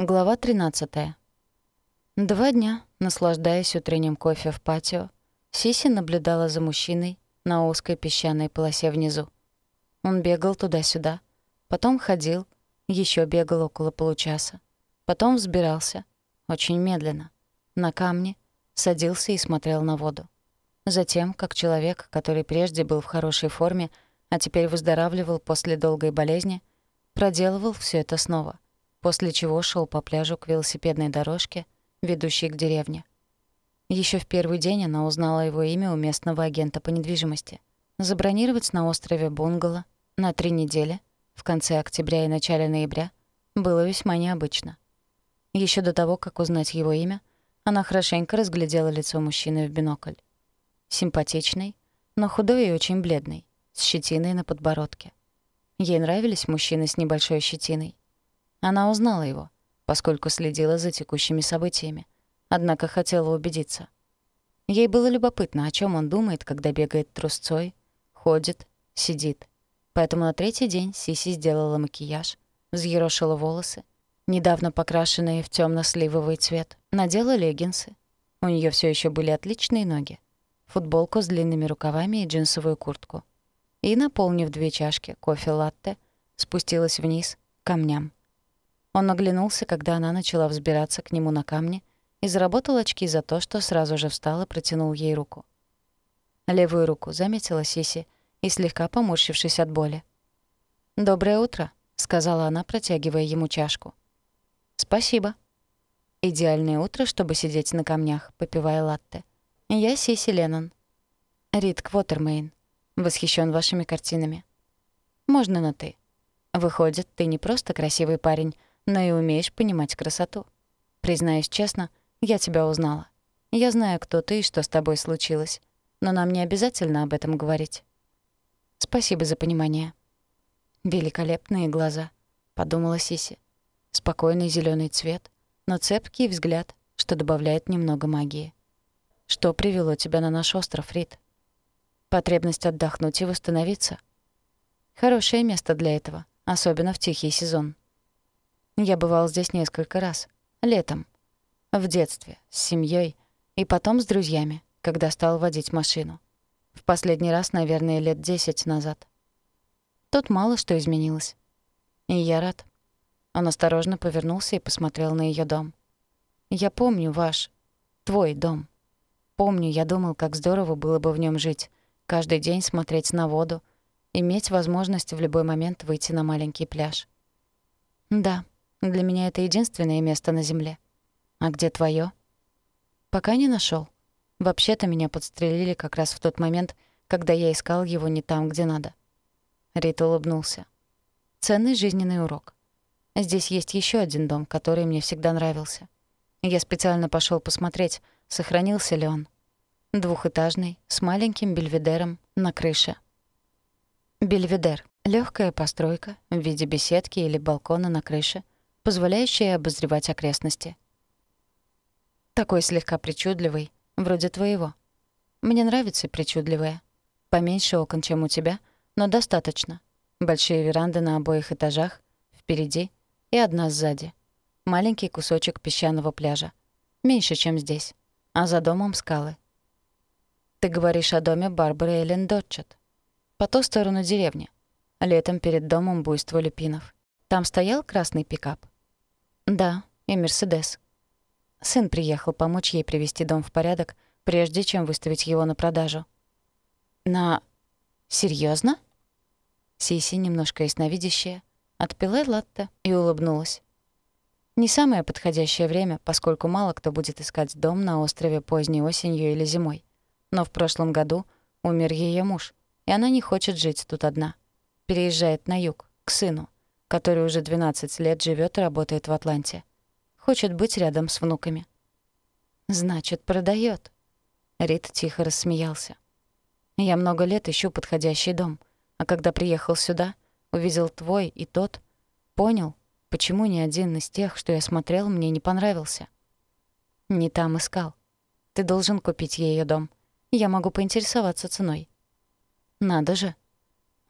Глава 13. Два дня, наслаждаясь утренним кофе в патио, Сиси наблюдала за мужчиной на узкой песчаной полосе внизу. Он бегал туда-сюда, потом ходил, еще бегал около получаса, потом взбирался, очень медленно, на камни, садился и смотрел на воду. Затем, как человек, который прежде был в хорошей форме, а теперь выздоравливал после долгой болезни, проделывал все это снова — после чего шел по пляжу к велосипедной дорожке, ведущей к деревне. Еще в первый день она узнала его имя у местного агента по недвижимости. Забронировать на острове бунгало на три недели, в конце октября и начале ноября, было весьма необычно. Еще до того, как узнать его имя, она хорошенько разглядела лицо мужчины в бинокль. Симпатичный, но худой и очень бледный, с щетиной на подбородке. Ей нравились мужчины с небольшой щетиной. Она узнала его, поскольку следила за текущими событиями, однако хотела убедиться. Ей было любопытно, о чем он думает, когда бегает трусцой, ходит, сидит. Поэтому на третий день Сиси сделала макияж, взъерошила волосы, недавно покрашенные в темно сливовый цвет, надела леггинсы. У нее все еще были отличные ноги, футболку с длинными рукавами и джинсовую куртку. И, наполнив две чашки кофе-латте, спустилась вниз, к камням. Он оглянулся, когда она начала взбираться к нему на камни, и заработал очки за то, что сразу же встал и протянул ей руку. Левую руку заметила Сиси и слегка поморщившись от боли. «Доброе утро», — сказала она, протягивая ему чашку. «Спасибо». «Идеальное утро, чтобы сидеть на камнях, попивая латте. Я Сиси Леннон». «Рид Квотермейн. Восхищен вашими картинами». «Можно на «ты». Выходит, ты не просто красивый парень, но и умеешь понимать красоту. Признаюсь честно, я тебя узнала. Я знаю, кто ты и что с тобой случилось, но нам не обязательно об этом говорить. Спасибо за понимание. Великолепные глаза, подумала Сиси. Спокойный зеленый цвет, но цепкий взгляд, что добавляет немного магии. Что привело тебя на наш остров, Рид? Потребность отдохнуть и восстановиться. Хорошее место для этого, особенно в тихий сезон. Я бывал здесь несколько раз. Летом. В детстве, с семьей и потом с друзьями, когда стал водить машину. В последний раз, наверное, лет десять назад. Тут мало что изменилось. И я рад. Он осторожно повернулся и посмотрел на ее дом. «Я помню ваш, твой дом. Помню, я думал, как здорово было бы в нем жить, каждый день смотреть на воду, иметь возможность в любой момент выйти на маленький пляж. Да, для меня это единственное место на земле. А где твое? Пока не нашел. Вообще-то меня подстрелили как раз в тот момент, когда я искал его не там, где надо. Рит улыбнулся. Ценный жизненный урок. Здесь есть еще один дом, который мне всегда нравился. Я специально пошел посмотреть, сохранился ли он. Двухэтажный, с маленьким бельведером на крыше. Бельведер — легкая постройка в виде беседки или балкона на крыше — позволяющая обозревать окрестности. Такой слегка причудливый, вроде твоего. Мне нравится причудливое. Поменьше окон, чем у тебя, но достаточно. Большие веранды на обоих этажах, впереди и одна сзади. Маленький кусочек песчаного пляжа. Меньше, чем здесь. А за домом скалы. Ты говоришь о доме Барбары Эллен Дотчет. По ту сторону деревни. Летом перед домом буйство люпинов. Там стоял красный пикап. Да, и Мерседес. Сын приехал помочь ей привести дом в порядок, прежде чем выставить его на продажу. На... Серьезно? Сиси, немножко ясновидящая, отпила латте и улыбнулась. Не самое подходящее время, поскольку мало кто будет искать дом на острове поздней осенью или зимой. Но в прошлом году умер ее муж, и она не хочет жить тут одна. Переезжает на юг, к сыну который уже 12 лет живет и работает в Атланте. Хочет быть рядом с внуками. «Значит, продает. Рид тихо рассмеялся. «Я много лет ищу подходящий дом, а когда приехал сюда, увидел твой и тот, понял, почему ни один из тех, что я смотрел, мне не понравился. Не там искал. Ты должен купить ее дом. Я могу поинтересоваться ценой». «Надо же»,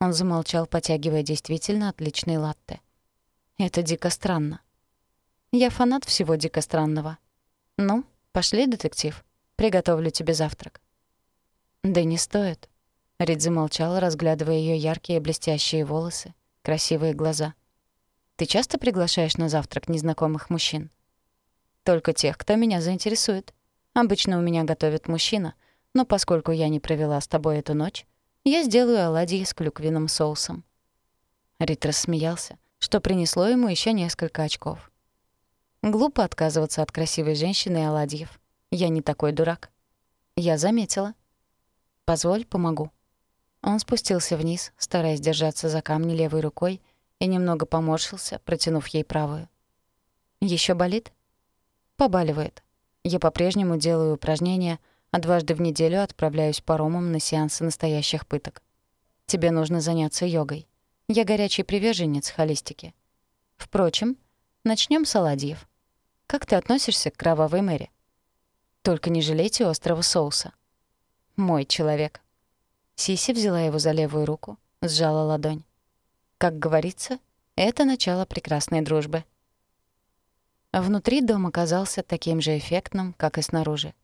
он замолчал, потягивая действительно отличный латте. «Это дико странно». Я фанат всего дико странного. Ну, пошли, детектив. Приготовлю тебе завтрак. Да не стоит. Рид замолчала, разглядывая ее яркие блестящие волосы, красивые глаза. Ты часто приглашаешь на завтрак незнакомых мужчин? Только тех, кто меня заинтересует. Обычно у меня готовит мужчина, но поскольку я не провела с тобой эту ночь, я сделаю оладьи с клюквенным соусом. Рит рассмеялся, что принесло ему еще несколько очков. Глупо отказываться от красивой женщины и оладьев. Я не такой дурак. Я заметила. Позволь, помогу. Он спустился вниз, стараясь держаться за камни левой рукой, и немного поморщился, протянув ей правую. Еще болит?» «Побаливает. Я по-прежнему делаю упражнения, а дважды в неделю отправляюсь паромом на сеансы настоящих пыток. Тебе нужно заняться йогой. Я горячий приверженец холистики. Впрочем, начнем с оладьев. Как ты относишься к кровавой мэри? Только не жалейте острого соуса. Мой человек. Сиси взяла его за левую руку, сжала ладонь. Как говорится, это начало прекрасной дружбы. Внутри дом оказался таким же эффектным, как и снаружи.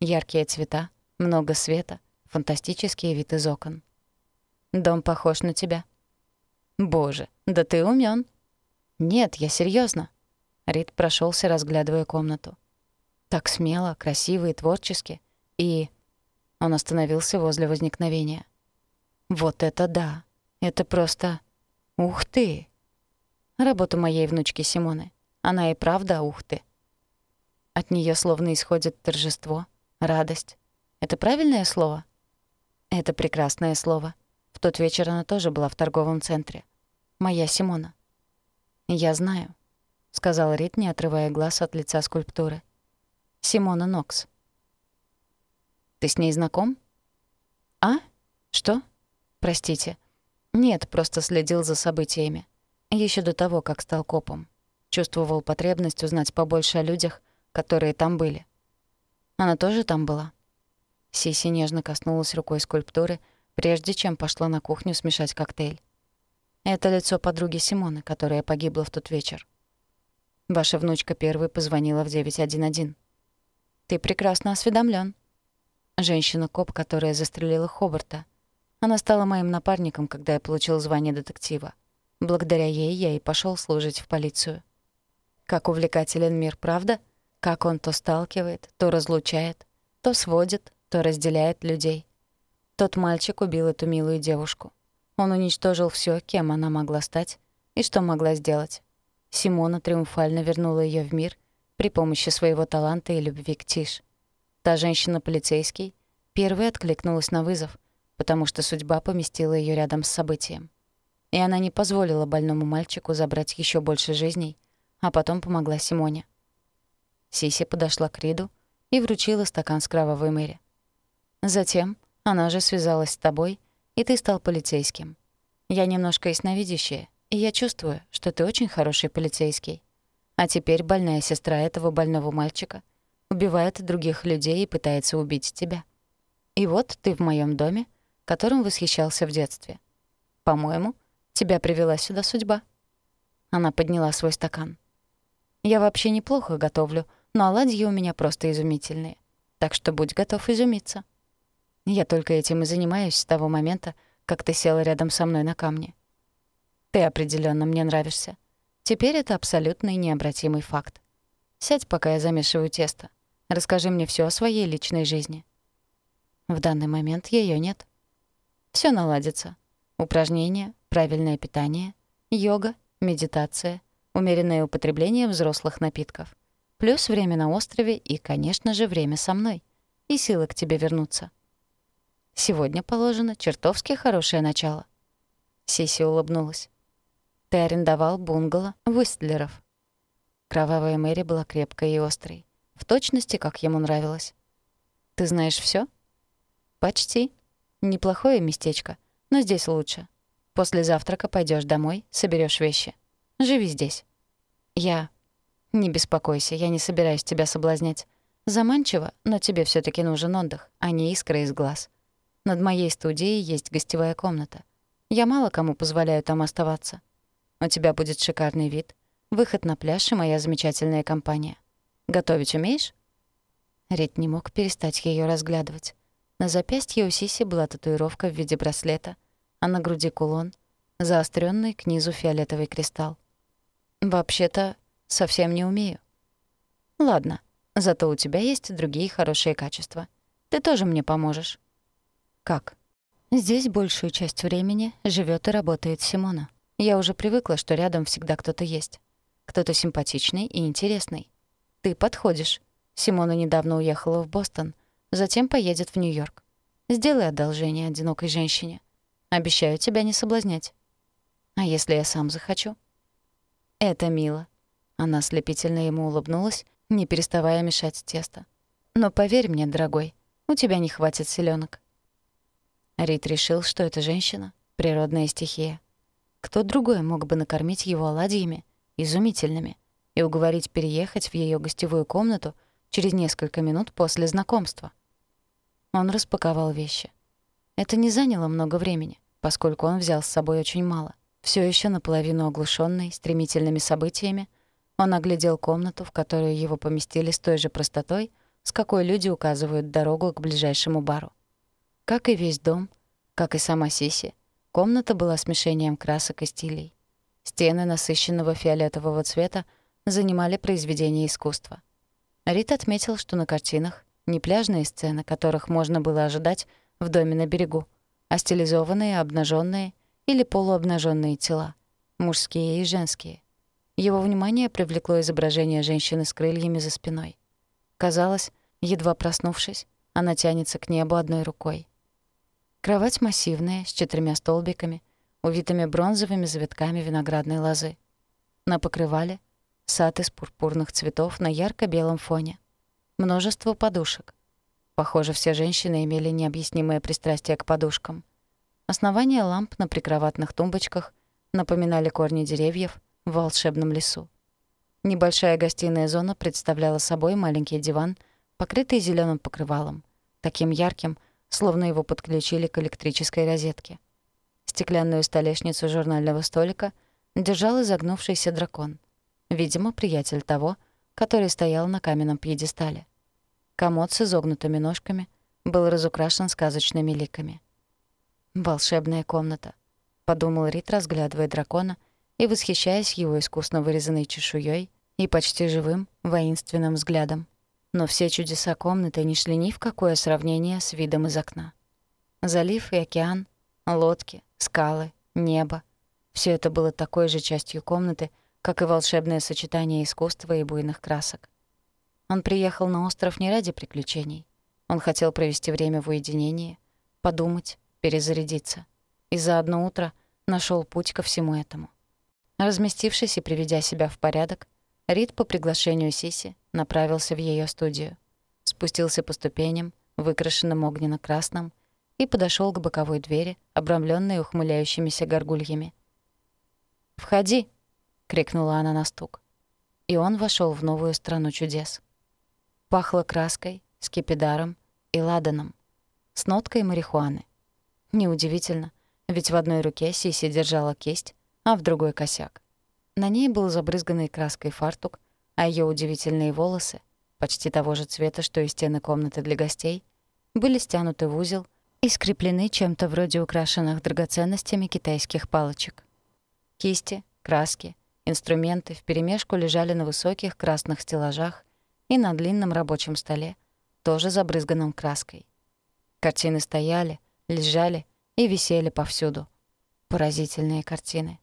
Яркие цвета, много света, фантастический вид из окон. Дом похож на тебя. Боже, да ты умён. Нет, я серьёзно. Рид прошёлся, разглядывая комнату. Так смело, красиво и творчески. И он остановился возле возникновения. «Вот это да! Это просто... Ух ты!» Работа моей внучки Симоны. Она и правда ух ты. От неё словно исходит торжество, радость. Это правильное слово? Это прекрасное слово. В тот вечер она тоже была в торговом центре. Моя Симона. «Я знаю», — сказал Рит, не отрывая глаз от лица скульптуры. «Симона Нокс». Ты с ней знаком? А? Что? Простите. Нет, просто следил за событиями. Еще до того, как стал копом. Чувствовал потребность узнать побольше о людях, которые там были. Она тоже там была? Сиси нежно коснулась рукой скульптуры, прежде чем пошла на кухню смешать коктейль. Это лицо подруги Симоны, которая погибла в тот вечер. Ваша внучка первой позвонила в 911. Ты прекрасно осведомлен. Женщина-коп, которая застрелила Хобарта. Она стала моим напарником, когда я получил звание детектива. Благодаря ей я и пошел служить в полицию. Как увлекателен мир, правда? Как он то сталкивает, то разлучает, то сводит, то разделяет людей. Тот мальчик убил эту милую девушку. Он уничтожил все, кем она могла стать и что могла сделать. Симона триумфально вернула ее в мир при помощи своего таланта и любви к Тиш. Та женщина-полицейский первой откликнулась на вызов, потому что судьба поместила ее рядом с событием. И она не позволила больному мальчику забрать еще больше жизней, а потом помогла Симоне. Сиси подошла к Риду и вручила стакан с кровавой мэри. Затем она же связалась с тобой, и ты стал полицейским. Я немножко ясновидящая, и я чувствую, что ты очень хороший полицейский. А теперь больная сестра этого больного мальчика — убивает других людей и пытается убить тебя. И вот ты в моем доме, которым восхищался в детстве. По-моему, тебя привела сюда судьба». Она подняла свой стакан. «Я вообще неплохо готовлю, но оладьи у меня просто изумительные. Так что будь готов изумиться. Я только этим и занимаюсь с того момента, как ты села рядом со мной на камне. Ты определенно мне нравишься. Теперь это абсолютный необратимый факт. Сядь, пока я замешиваю тесто. Расскажи мне все о своей личной жизни». В данный момент ее нет. Все наладится. Упражнения, правильное питание, йога, медитация, умеренное употребление взрослых напитков. Плюс время на острове и, конечно же, время со мной. И силы к тебе вернуться. Сегодня положено чертовски хорошее начало. Сиси улыбнулась. Ты арендовал бунгало Уистлеров. Кровавая Мэри была крепкой и острой. В точности, как ему нравилось. «Ты знаешь все? «Почти. Неплохое местечко, но здесь лучше. После завтрака пойдешь домой, соберешь вещи. Живи здесь». «Я...» «Не беспокойся, я не собираюсь тебя соблазнять. Заманчиво, но тебе все таки нужен отдых, а не искра из глаз. Над моей студией есть гостевая комната. Я мало кому позволяю там оставаться. У тебя будет шикарный вид, выход на пляж и моя замечательная компания. Готовить умеешь?» Рит не мог перестать ее разглядывать. На запястье у Сиси была татуировка в виде браслета, а на груди кулон, заостренный к низу фиолетовый кристалл. «Вообще-то, совсем не умею». «Ладно, зато у тебя есть другие хорошие качества. Ты тоже мне поможешь». «Как?» «Здесь большую часть времени живет и работает Симона. Я уже привыкла, что рядом всегда кто-то есть. Кто-то симпатичный и интересный. Ты подходишь. Симона недавно уехала в Бостон, затем поедет в Нью-Йорк. Сделай одолжение одинокой женщине. Обещаю тебя не соблазнять. А если я сам захочу? Это мило. Она слепительно ему улыбнулась, не переставая мешать тесто. Но поверь мне, дорогой, у тебя не хватит селенок. Рид решил, что эта женщина — природная стихия. Кто другой мог бы накормить его оладьями, изумительными, и уговорить переехать в ее гостевую комнату — через несколько минут после знакомства. Он распаковал вещи. Это не заняло много времени, поскольку он взял с собой очень мало. Все еще наполовину оглушенный стремительными событиями, он оглядел комнату, в которую его поместили с той же простотой, с какой люди указывают дорогу к ближайшему бару. Как и весь дом, как и сама Сиси, комната была смешением красок и стилей. Стены насыщенного фиолетового цвета занимали произведения искусства. Рит отметил, что на картинах не пляжные сцены, которых можно было ожидать в доме на берегу, а стилизованные, обнаженные или полуобнаженные тела, мужские и женские. Его внимание привлекло изображение женщины с крыльями за спиной. Казалось, едва проснувшись, она тянется к небу одной рукой. Кровать массивная, с четырьмя столбиками, увитыми бронзовыми завитками виноградной лозы. На покрывале Сад из пурпурных цветов на ярко-белом фоне. Множество подушек. Похоже, все женщины имели необъяснимое пристрастие к подушкам. Основания ламп на прикроватных тумбочках напоминали корни деревьев в волшебном лесу. Небольшая гостиная зона представляла собой маленький диван, покрытый зеленым покрывалом, таким ярким, словно его подключили к электрической розетке. Стеклянную столешницу журнального столика держал изогнувшийся дракон — Видимо, приятель того, который стоял на каменном пьедестале. Комод с изогнутыми ножками был разукрашен сказочными ликами. «Волшебная комната», — подумал Рит, разглядывая дракона и восхищаясь его искусно вырезанной чешуей и почти живым, воинственным взглядом. Но все чудеса комнаты не шли ни в какое сравнение с видом из окна. Залив и океан, лодки, скалы, небо — все это было такой же частью комнаты, как и волшебное сочетание искусства и буйных красок. Он приехал на остров не ради приключений. Он хотел провести время в уединении, подумать, перезарядиться. И за одно утро нашел путь ко всему этому. Разместившись и приведя себя в порядок, Рид по приглашению Сиси направился в ее студию. Спустился по ступеням, выкрашенным огненно-красным, и подошел к боковой двери, обрамленной ухмыляющимися горгульями. «Входи!» — крикнула она на стук. И он вошел в новую страну чудес. Пахло краской, скипидаром и ладаном, с ноткой марихуаны. Неудивительно, ведь в одной руке Сиси держала кисть, а в другой — косяк. На ней был забрызганный краской фартук, а ее удивительные волосы, почти того же цвета, что и стены комнаты для гостей, были стянуты в узел и скреплены чем-то вроде украшенных драгоценностями китайских палочек. Кисти, краски, Инструменты вперемешку лежали на высоких красных стеллажах и на длинном рабочем столе, тоже забрызганном краской. Картины стояли, лежали и висели повсюду. Поразительные картины.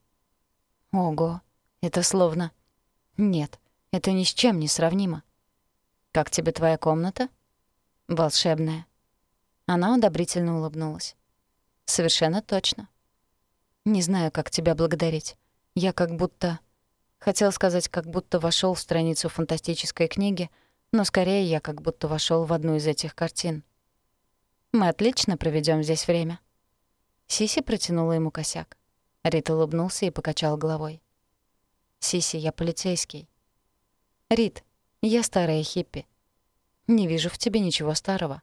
Ого, это словно... Нет, это ни с чем не сравнимо. «Как тебе твоя комната?» «Волшебная». Она одобрительно улыбнулась. «Совершенно точно. Не знаю, как тебя благодарить. Я как будто Хотел сказать, как будто вошел в страницу фантастической книги, но скорее я как будто вошел в одну из этих картин. Мы отлично проведем здесь время. Сиси протянула ему косяк. Рит улыбнулся и покачал головой. «Сиси, я полицейский». «Рит, я старая хиппи. Не вижу в тебе ничего старого».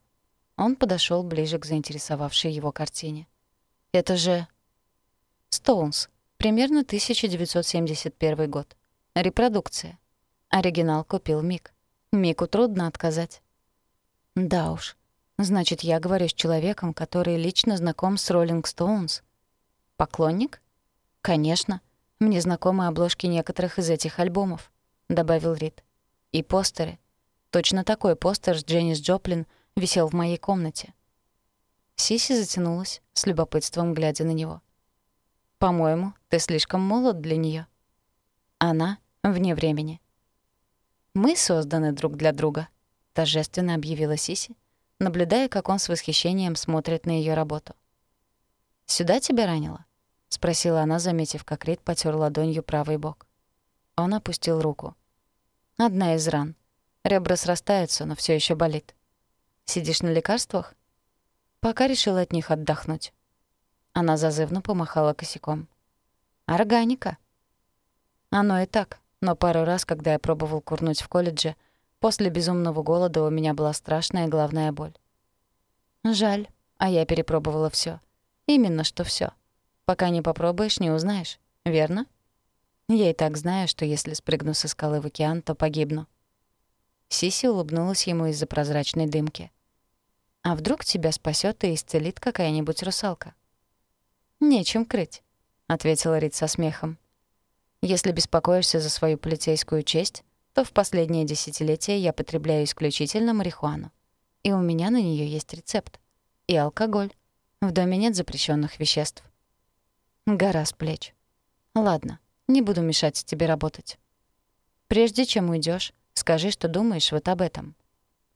Он подошел ближе к заинтересовавшей его картине. «Это же...» «Стоунс», Примерно 1971 год. Репродукция. Оригинал купил Мик. Мику трудно отказать. Да уж. Значит, я говорю с человеком, который лично знаком с Роллинг Стоунс. Поклонник? Конечно. Мне знакомы обложки некоторых из этих альбомов, добавил Рид. И постеры. Точно такой постер с Дженнис Джоплин висел в моей комнате. Сиси затянулась, с любопытством глядя на него. «По-моему, ты слишком молод для неё». Она вне времени. «Мы созданы друг для друга», — торжественно объявила Сиси, наблюдая, как он с восхищением смотрит на её работу. «Сюда тебя ранило?» — спросила она, заметив, как Рид потёр ладонью правый бок. Он опустил руку. «Одна из ран. Ребра срастаются, но всё ещё болит. Сидишь на лекарствах?» Пока решила от них отдохнуть. Она зазывно помахала косяком. «Органика». Оно и так, но пару раз, когда я пробовал курнуть в колледже, после безумного голода у меня была страшная головная боль. Жаль, а я перепробовала всё. Именно что всё. Пока не попробуешь, не узнаешь, верно? Я и так знаю, что если спрыгну со скалы в океан, то погибну. Сиси улыбнулась ему из-за прозрачной дымки. А вдруг тебя спасет и исцелит какая-нибудь русалка? Нечем крыть, ответила Рит со смехом. Если беспокоишься за свою полицейскую честь, то в последние десятилетия я потребляю исключительно марихуану. И у меня на нее есть рецепт. И алкоголь. В доме нет запрещенных веществ. Гора с плеч. Ладно, не буду мешать тебе работать. Прежде чем уйдешь, скажи, что думаешь вот об этом.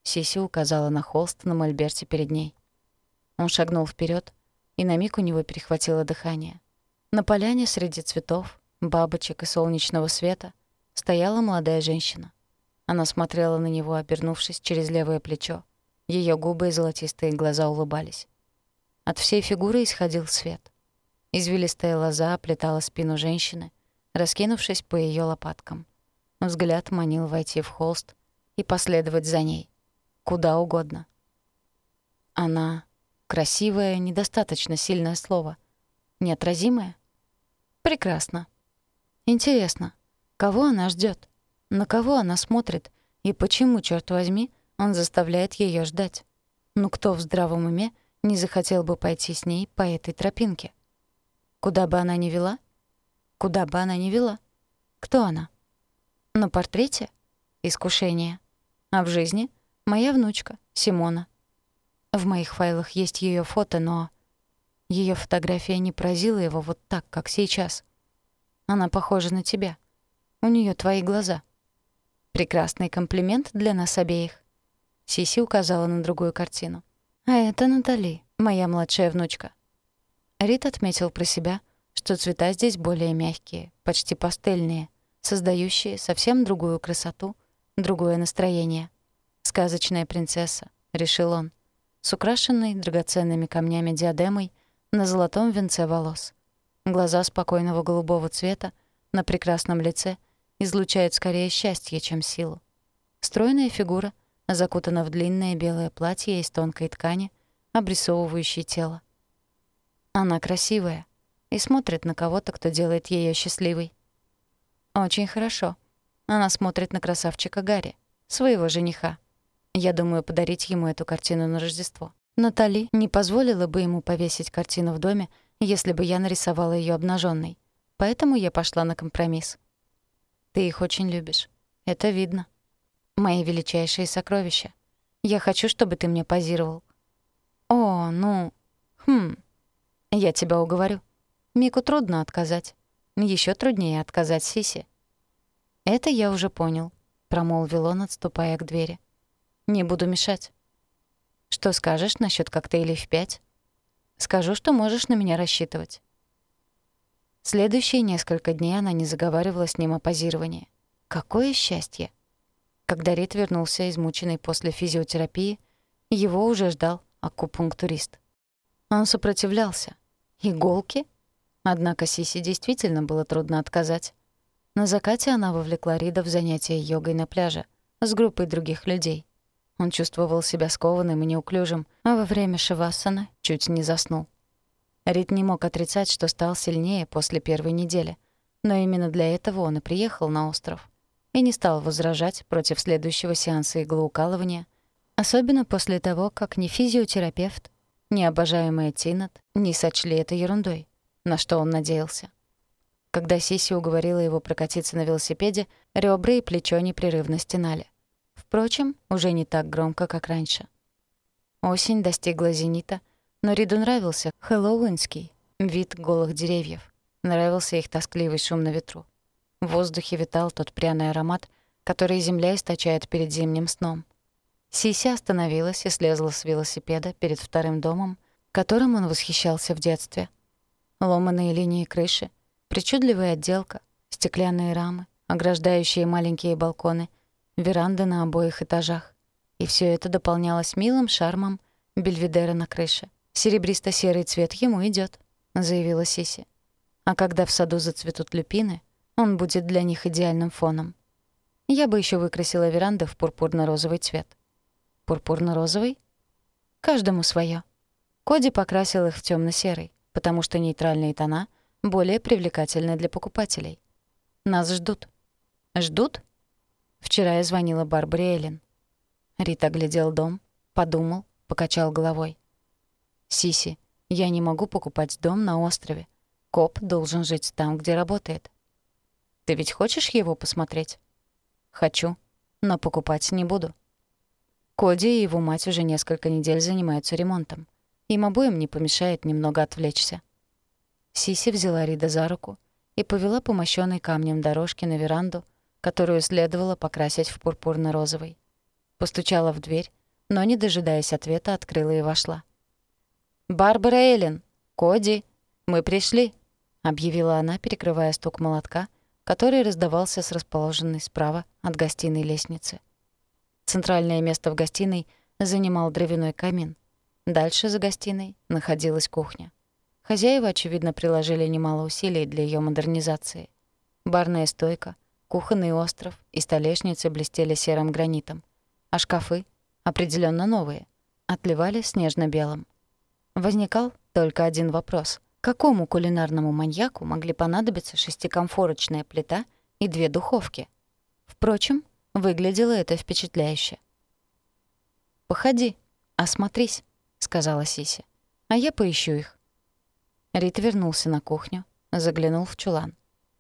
Сиси указала на холст на мольберте перед ней. Он шагнул вперед, и на миг у него перехватило дыхание. На поляне среди цветов, бабочек и солнечного света стояла молодая женщина. Она смотрела на него, обернувшись через левое плечо. Ее губы и золотистые глаза улыбались. От всей фигуры исходил свет. Извилистая лоза оплетала спину женщины, раскинувшись по ее лопаткам. Взгляд манил войти в холст и последовать за ней куда угодно. Она красивое, недостаточно сильное слово. Неотразимое? Прекрасно. Интересно, кого она ждет? На кого она смотрит? И почему, черт возьми, он заставляет ее ждать? Ну кто в здравом уме не захотел бы пойти с ней по этой тропинке? Куда бы она ни вела? Куда бы она ни вела? Кто она? На портрете? Искушение. А в жизни? Моя внучка, Симона. В моих файлах есть ее фото, но ее фотография не поразила его вот так, как сейчас. Она похожа на тебя. У нее твои глаза. Прекрасный комплимент для нас обеих. Сиси указала на другую картину. А это Натали, моя младшая внучка. Рит отметил про себя, что цвета здесь более мягкие, почти пастельные, создающие совсем другую красоту, другое настроение. «Сказочная принцесса», — решил он, с украшенной драгоценными камнями диадемой на золотом венце волос. Глаза спокойного голубого цвета на прекрасном лице излучают скорее счастье, чем силу. Стройная фигура закутана в длинное белое платье из тонкой ткани, обрисовывающей тело. Она красивая и смотрит на кого-то, кто делает ее счастливой. Очень хорошо. Она смотрит на красавчика Гарри, своего жениха. Я думаю подарить ему эту картину на Рождество. Натали не позволила бы ему повесить картину в доме, если бы я нарисовала ее обнаженной. Поэтому я пошла на компромисс. Ты их очень любишь. Это видно. Мои величайшие сокровища. Я хочу, чтобы ты мне позировал. О, ну... Хм... Я тебя уговорю. Мику трудно отказать. Еще труднее отказать Сиси. Это я уже понял, промолвил он, отступая к двери. Не буду мешать. Что скажешь насчет коктейлей в пять? Скажу, что можешь на меня рассчитывать. Следующие несколько дней она не заговаривала с ним о позировании. Какое счастье! Когда Рит вернулся измученный после физиотерапии, его уже ждал акупунктурист. Он сопротивлялся. Иголки? Однако Сиси действительно было трудно отказать. На закате она вовлекла Рида в занятия йогой на пляже с группой других людей. Он чувствовал себя скованным и неуклюжим, а во время шавасана чуть не заснул. Рит не мог отрицать, что стал сильнее после первой недели, Но именно для этого он и приехал на остров. И не стал возражать против следующего сеанса иглоукалывания, особенно после того, как ни физиотерапевт, ни обожаемая Тинат не сочли это ерундой, на что он надеялся. Когда Сиси уговорила его прокатиться на велосипеде, ребра и плечо непрерывно стенали. Впрочем, уже не так громко, как раньше. Осень достигла зенита, но Риду нравился хэллоуинский вид голых деревьев. Нравился их тоскливый шум на ветру. В воздухе витал тот пряный аромат, который земля источает перед зимним сном. Сися остановилась и слезла с велосипеда перед вторым домом, которым он восхищался в детстве. Ломаные линии крыши, причудливая отделка, стеклянные рамы, ограждающие маленькие балконы, веранды на обоих этажах. И все это дополнялось милым шармом бельведера на крыше. «Серебристо-серый цвет ему идет, заявила Сиси. «А когда в саду зацветут люпины, он будет для них идеальным фоном. Я бы еще выкрасила веранды в пурпурно-розовый цвет». «Пурпурно-розовый?» «Каждому свое. Коди покрасил их в темно серый потому что нейтральные тона более привлекательны для покупателей. Нас ждут. Ждут? Вчера я звонила Барбаре Эллен. Рит оглядел дом, подумал, покачал головой. «Сиси, я не могу покупать дом на острове. Коп должен жить там, где работает. Ты ведь хочешь его посмотреть?» «Хочу, но покупать не буду». Коди и его мать уже несколько недель занимаются ремонтом. Им обоим не помешает немного отвлечься. Сиси взяла Рида за руку и повела по мощённой камнем дорожке на веранду, которую следовало покрасить в пурпурно-розовый. Постучала в дверь, но, не дожидаясь ответа, открыла и вошла. «Барбара Эллен! Коди! Мы пришли!» — объявила она, перекрывая стук молотка, который раздавался с расположенной справа от гостиной лестницы. Центральное место в гостиной занимал дровяной камин — Дальше за гостиной находилась кухня. Хозяева, очевидно, приложили немало усилий для ее модернизации. Барная стойка, кухонный остров и столешницы блестели серым гранитом, а шкафы, определенно новые, отливали снежно-белым. Возникал только один вопрос. Какому кулинарному маньяку могли понадобиться шестикомфорочная плита и две духовки? Впрочем, выглядело это впечатляюще. «Походи, осмотрись», — сказала Сиси. «А я поищу их». Рит вернулся на кухню, заглянул в чулан.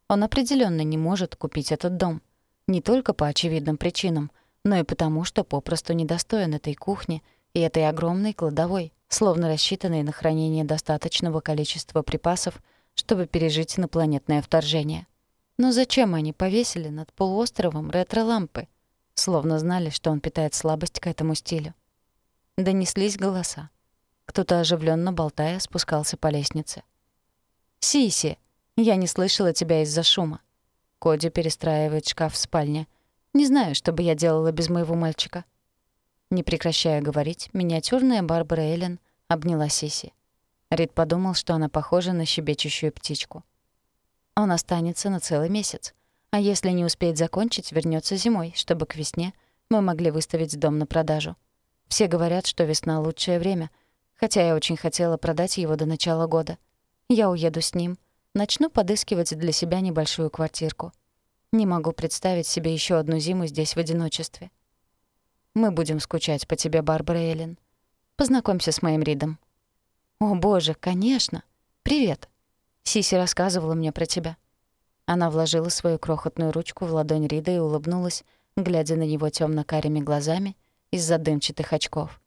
Он определенно не может купить этот дом. Не только по очевидным причинам, но и потому, что попросту недостоин этой кухни и этой огромной кладовой, словно рассчитанной на хранение достаточного количества припасов, чтобы пережить инопланетное вторжение. Но зачем они повесили над полуостровом ретро-лампы? Словно знали, что он питает слабость к этому стилю. Донеслись голоса. Кто-то оживленно болтая спускался по лестнице. «Сиси, я не слышала тебя из-за шума». Коди перестраивает шкаф в спальне. «Не знаю, что бы я делала без моего мальчика». Не прекращая говорить, миниатюрная Барбара Эллен обняла Сиси. Рид подумал, что она похожа на щебечущую птичку. Он останется на целый месяц. А если не успеет закончить, вернется зимой, чтобы к весне мы могли выставить дом на продажу. Все говорят, что весна — лучшее время, хотя я очень хотела продать его до начала года. Я уеду с ним, начну подыскивать для себя небольшую квартирку. Не могу представить себе еще одну зиму здесь в одиночестве. Мы будем скучать по тебе, Барбара Эллен. Познакомься с моим Ридом. О, боже, конечно. Привет. Сиси рассказывала мне про тебя. Она вложила свою крохотную ручку в ладонь Рида и улыбнулась, глядя на него темно карими глазами из-за дымчатых очков.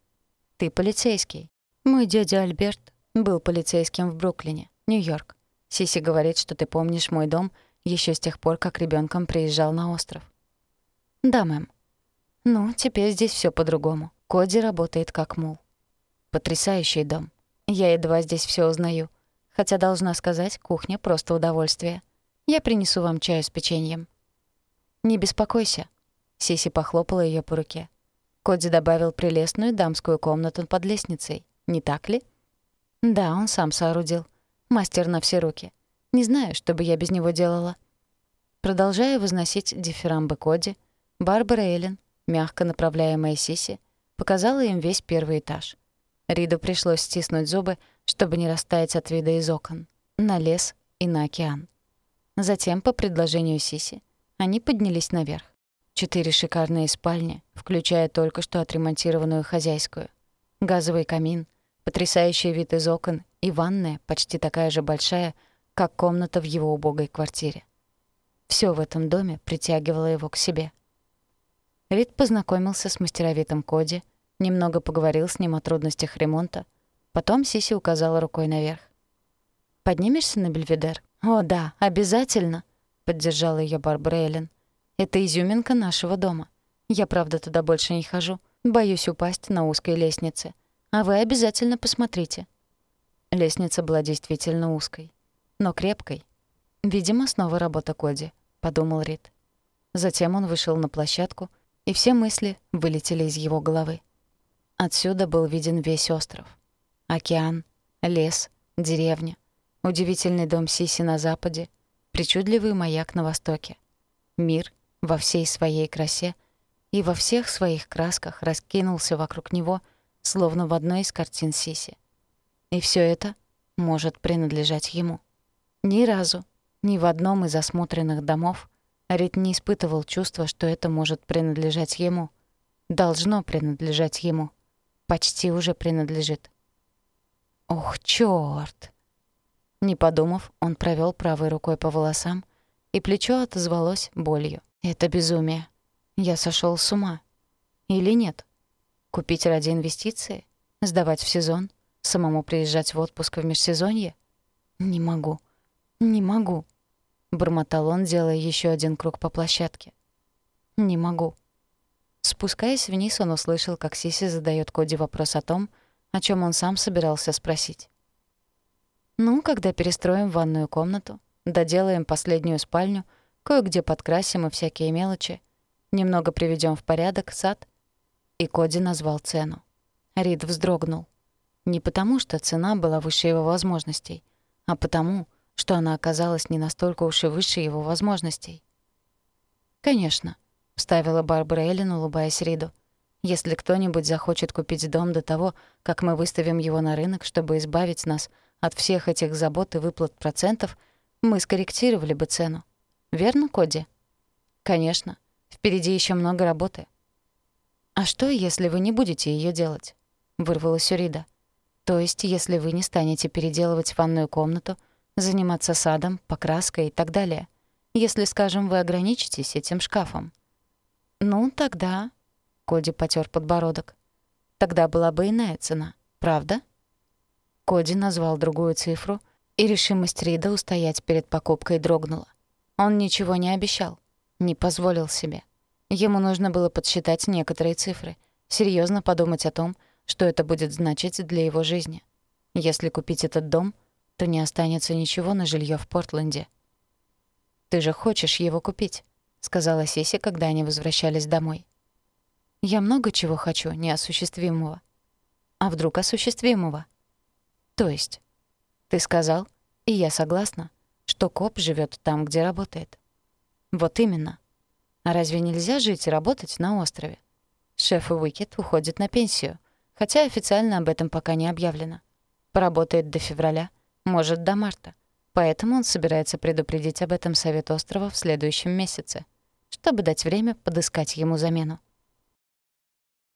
«Ты полицейский. Мой дядя Альберт был полицейским в Бруклине, Нью-Йорк. Сиси говорит, что ты помнишь мой дом еще с тех пор, как ребенком приезжал на остров». «Да, мэм». «Ну, теперь здесь все по-другому. Коди работает как мул». «Потрясающий дом. Я едва здесь все узнаю. Хотя, должна сказать, кухня — просто удовольствие. Я принесу вам чаю с печеньем». «Не беспокойся». Сиси похлопала ее по руке. Коди добавил прелестную дамскую комнату под лестницей, не так ли? Да, он сам соорудил. Мастер на все руки. Не знаю, что бы я без него делала. Продолжая возносить дифирамбы Коди, Барбара Эллен, мягко направляемая Сиси, показала им весь первый этаж. Риду пришлось стиснуть зубы, чтобы не растаять от вида из окон, на лес и на океан. Затем, по предложению Сиси, они поднялись наверх. Четыре шикарные спальни, включая только что отремонтированную хозяйскую. Газовый камин, потрясающий вид из окон и ванная, почти такая же большая, как комната в его убогой квартире. Всё в этом доме притягивало его к себе. Рид познакомился с мастеровитым Коди, немного поговорил с ним о трудностях ремонта, потом Сиси указала рукой наверх. «Поднимешься на Бельведер?» «О, да, обязательно!» — поддержала её Барбара Эллен. «Это изюминка нашего дома. Я, правда, туда больше не хожу. Боюсь упасть на узкой лестнице. А вы обязательно посмотрите». Лестница была действительно узкой, но крепкой. «Видимо, снова работа Коди», — подумал Рид. Затем он вышел на площадку, и все мысли вылетели из его головы. Отсюда был виден весь остров. Океан, лес, деревня, удивительный дом Сиси на западе, причудливый маяк на востоке. Мир во всей своей красе и во всех своих красках раскинулся вокруг него, словно в одной из картин Сиси. И все это может принадлежать ему. Ни разу, ни в одном из осмотренных домов Рид не испытывал чувства, что это может принадлежать ему. Должно принадлежать ему. Почти уже принадлежит. Ох, чёрт! Не подумав, он провёл правой рукой по волосам, и плечо отозвалось болью. Это безумие. Я сошёл с ума. Или нет? Купить ради инвестиции? Сдавать в сезон? Самому приезжать в отпуск в межсезонье? Не могу. Не могу. Бормотал он, делая ещё один круг по площадке. Не могу. Спускаясь вниз, он услышал, как Сиси задаёт Коди вопрос о том, о чём он сам собирался спросить. Ну, когда перестроим ванную комнату, доделаем последнюю спальню, кое-где подкрасим и всякие мелочи, немного приведем в порядок сад. И Коди назвал цену. Рид вздрогнул. Не потому, что цена была выше его возможностей, а потому, что она оказалась не настолько уж и выше его возможностей. «Конечно», — вставила Барбара Эллен, улыбаясь Риду. «Если кто-нибудь захочет купить дом до того, как мы выставим его на рынок, чтобы избавить нас от всех этих забот и выплат процентов мы скорректировали бы цену. Верно, Коди? Конечно. Впереди еще много работы. А что, если вы не будете ее делать? Вырвалась Урида. То есть, если вы не станете переделывать ванную комнату, заниматься садом, покраской и так далее. Если, скажем, вы ограничитесь этим шкафом. Ну, тогда... Коди потер подбородок. Тогда была бы иная цена, правда? Коди назвал другую цифру, и решимость Рида устоять перед покупкой дрогнула. Он ничего не обещал, не позволил себе. Ему нужно было подсчитать некоторые цифры, серьезно подумать о том, что это будет значить для его жизни. Если купить этот дом, то не останется ничего на жилье в Портленде. «Ты же хочешь его купить», — сказала Сиси, когда они возвращались домой. «Я много чего хочу, неосуществимого». «А вдруг осуществимого?» То есть? Ты сказал, и я согласна, что коп живет там, где работает. Вот именно. А разве нельзя жить и работать на острове? Шеф Уикет уходит на пенсию, хотя официально об этом пока не объявлено. Поработает до февраля, может, до марта. Поэтому он собирается предупредить об этом Совет острова в следующем месяце, чтобы дать время подыскать ему замену.